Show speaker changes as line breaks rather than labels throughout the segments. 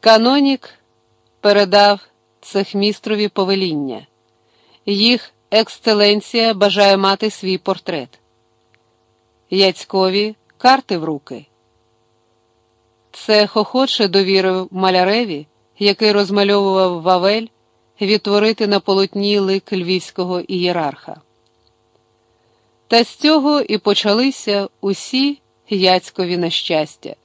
Канонік передав цехмістрові повеління. Їх ексцеленція бажає мати свій портрет. Яцькові карти в руки. Це хохоче довірив маляреві, який розмальовував Вавель, відтворити на полотні лик львівського ієрарха. Та з цього і почалися усі яцькові нещастя.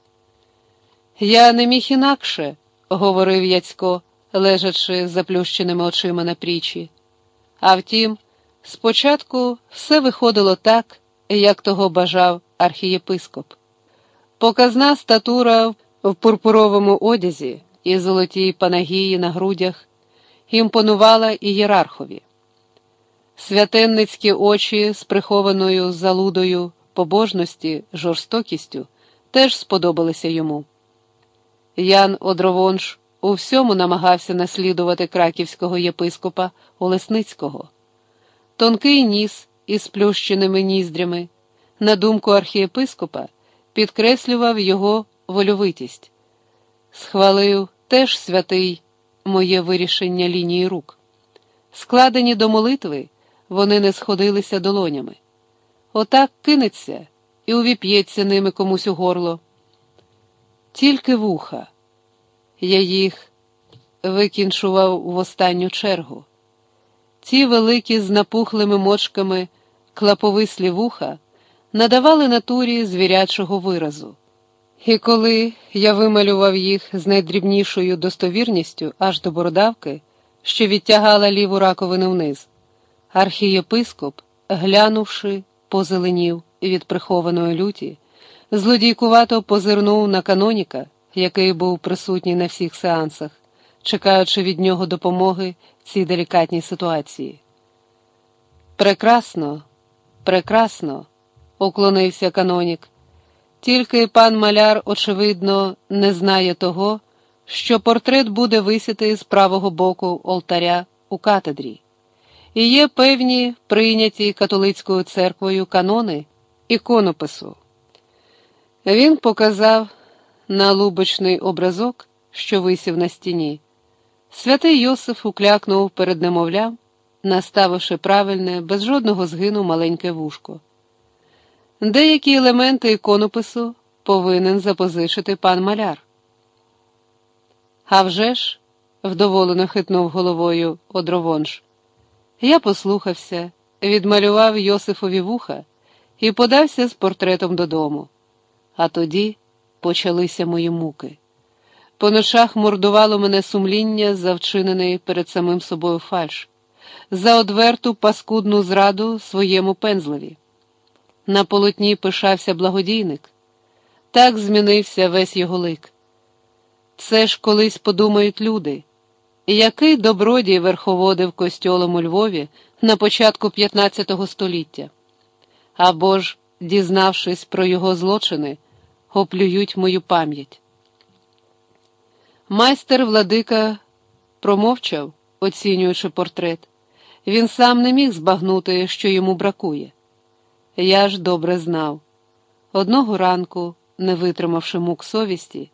Я не міг інакше, говорив Яцько, лежачи заплющеними очима на прічі. А втім, спочатку все виходило так, як того бажав архієпископ. Показна статура в пурпуровому одязі і золотій панагії на грудях імпонувала ієрархові. Святенницькі очі з прихованою залудою побожності, жорстокістю теж сподобалися йому. Ян Одровонш у всьому намагався наслідувати краківського єпископа Олесницького. Тонкий ніс із сплющеними ніздрями, на думку архієпископа, підкреслював його вольовитість. Схвалив теж святий моє вирішення лінії рук. Складені до молитви, вони не сходилися долонями. Отак кинеться і увіп'ється ними комусь у горло. Тільки вуха. Я їх викінчував в останню чергу. Ці великі з напухлими мочками клаповислі вуха надавали натурі звірячого виразу. І коли я вималював їх з найдрібнішою достовірністю аж до бородавки, що відтягала ліву раковину вниз, архієпископ, глянувши, позеленів від прихованої люті, злодійкувато позирнув на каноніка, який був присутній на всіх сеансах, чекаючи від нього допомоги в цій делікатній ситуації. Прекрасно, прекрасно, уклонився канонік. Тільки пан маляр, очевидно, не знає того, що портрет буде висіти з правого боку олтаря у катедрі, і є певні прийняті католицькою церквою канони іконопису. Він показав на лубочний образок, що висів на стіні. Святий Йосиф уклякнув перед немовлям, наставивши правильне, без жодного згину маленьке вушко. Деякі елементи іконопису повинен запозичити пан маляр. «А вже ж», – вдоволено хитнув головою одровонш, я послухався, відмалював Йосифові вуха і подався з портретом додому. А тоді почалися мої муки. По ночах мордувало мене сумління за вчинений перед самим собою фальш, за одверту паскудну зраду своєму пензлеві. На полотні пишався благодійник. Так змінився весь його лик. Це ж колись подумають люди, який добродій верховодив костьолом у Львові на початку 15 століття. Або ж, дізнавшись про його злочини, оплюють мою пам'ять. Майстер владика промовчав, оцінюючи портрет. Він сам не міг збагнути, що йому бракує. Я ж добре знав. Одного ранку, не витримавши мук совісті,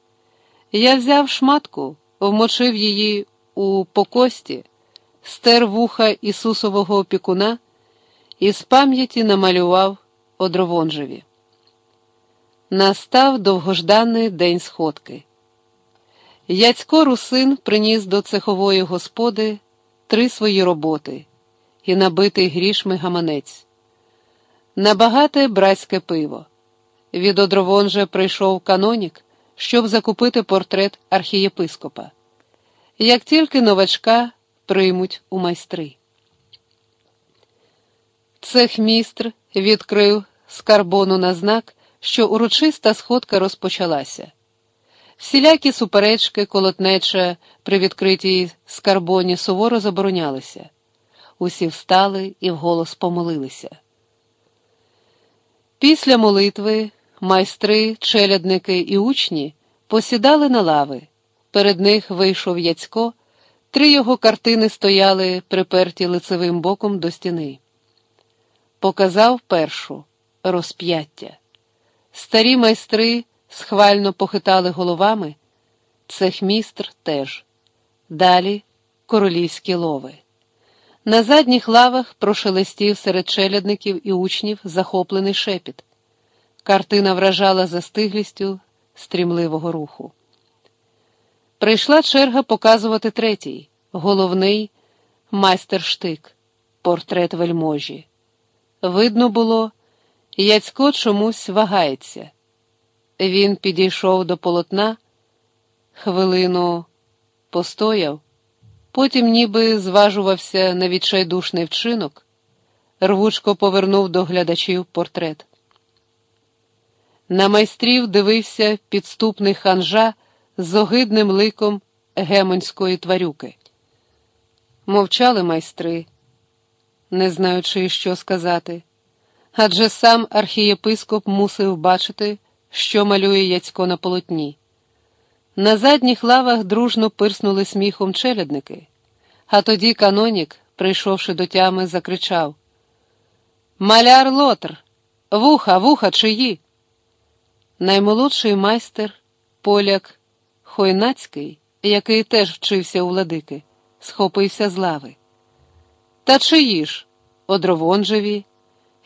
я взяв шматку, вмочив її у покості, стер вуха Ісусового опікуна і з пам'яті намалював одровонжеві. Настав довгожданий день сходки. Яцько русин приніс до цехової господи три свої роботи і набитий грішми гаманець. Набагате братське пиво. Від одровонжа прийшов канонік, щоб закупити портрет архієпископа. Як тільки новачка приймуть у майстри. Цехмістр відкрив скарбону на знак, що урочиста сходка розпочалася. Всілякі суперечки, колотнеча при відкритій скарбоні суворо заборонялися. Усі встали і вголос помолилися. Після молитви майстри, челядники і учні посідали на лави. Перед них вийшов Яцько, три його картини стояли, приперті лицевим боком до стіни. Показав першу розп'яття. Старі майстри схвально похитали головами, цехмістр теж. Далі королівські лови. На задніх лавах прошелестів серед челядників і учнів захоплений шепіт. Картина вражала застиглістю стрімливого руху. Прийшла черга показувати третій, головний майстер-штик, портрет вельможі. Видно було, Яцько чомусь вагається. Він підійшов до полотна, хвилину постояв, потім ніби зважувався на відчайдушний вчинок, рвучко повернув до глядачів портрет. На майстрів дивився підступний ханжа з огидним ликом гемонської тварюки. Мовчали майстри, не знаючи, що сказати, адже сам архієпископ мусив бачити, що малює Яцько на полотні. На задніх лавах дружно пирснули сміхом челядники, а тоді канонік, прийшовши до тями, закричав: Маляр лотр, вуха, вуха чиї? Наймолодший майстер, поляк Хойнацький, який теж вчився у владики, схопився з лави. Та чиї ж? Одровонжеві.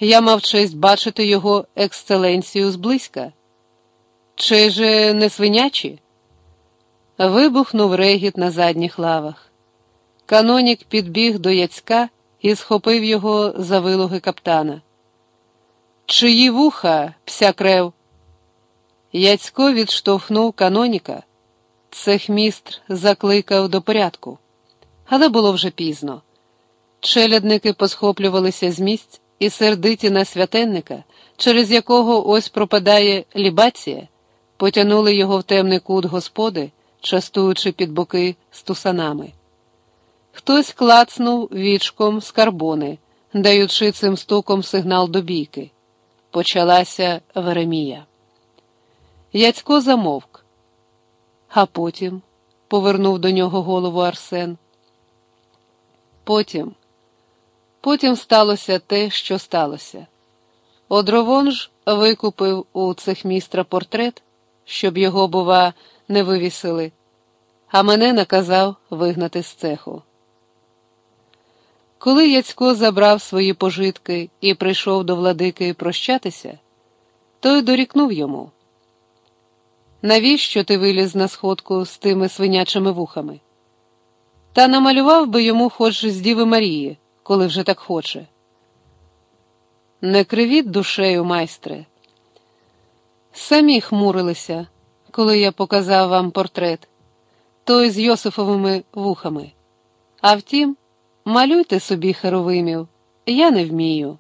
Я мав честь бачити його ексцеленцію зблизька. Чи же не свинячі? Вибухнув регіт на задніх лавах. Канонік підбіг до Яцька і схопив його за вилуги каптана. Чиї вуха, пся крев? Яцько відштовхнув каноніка. Цехмістр закликав до порядку, але було вже пізно. Челядники посхоплювалися з місць і сердиті на святенника, через якого ось пропадає лібація, потянули його в темний кут господи, частуючи під боки стусанами. Хтось клацнув вічком з карбони, даючи цим стуком сигнал до бійки. Почалася Веремія. Яцько замовк, а потім повернув до нього голову Арсен. Потім, потім сталося те, що сталося. Одровон ж викупив у цехмістра портрет, щоб його, бува, не вивісили, а мене наказав вигнати з цеху. Коли Яцько забрав свої пожитки і прийшов до владики прощатися, той дорікнув йому. Навіщо ти виліз на сходку з тими свинячими вухами? Та намалював би йому хоч з Діви Марії, коли вже так хоче. Не кривіть душею, майстре. Самі хмурилися, коли я показав вам портрет, той з Йосифовими вухами. А втім, малюйте собі херовимів, я не вмію.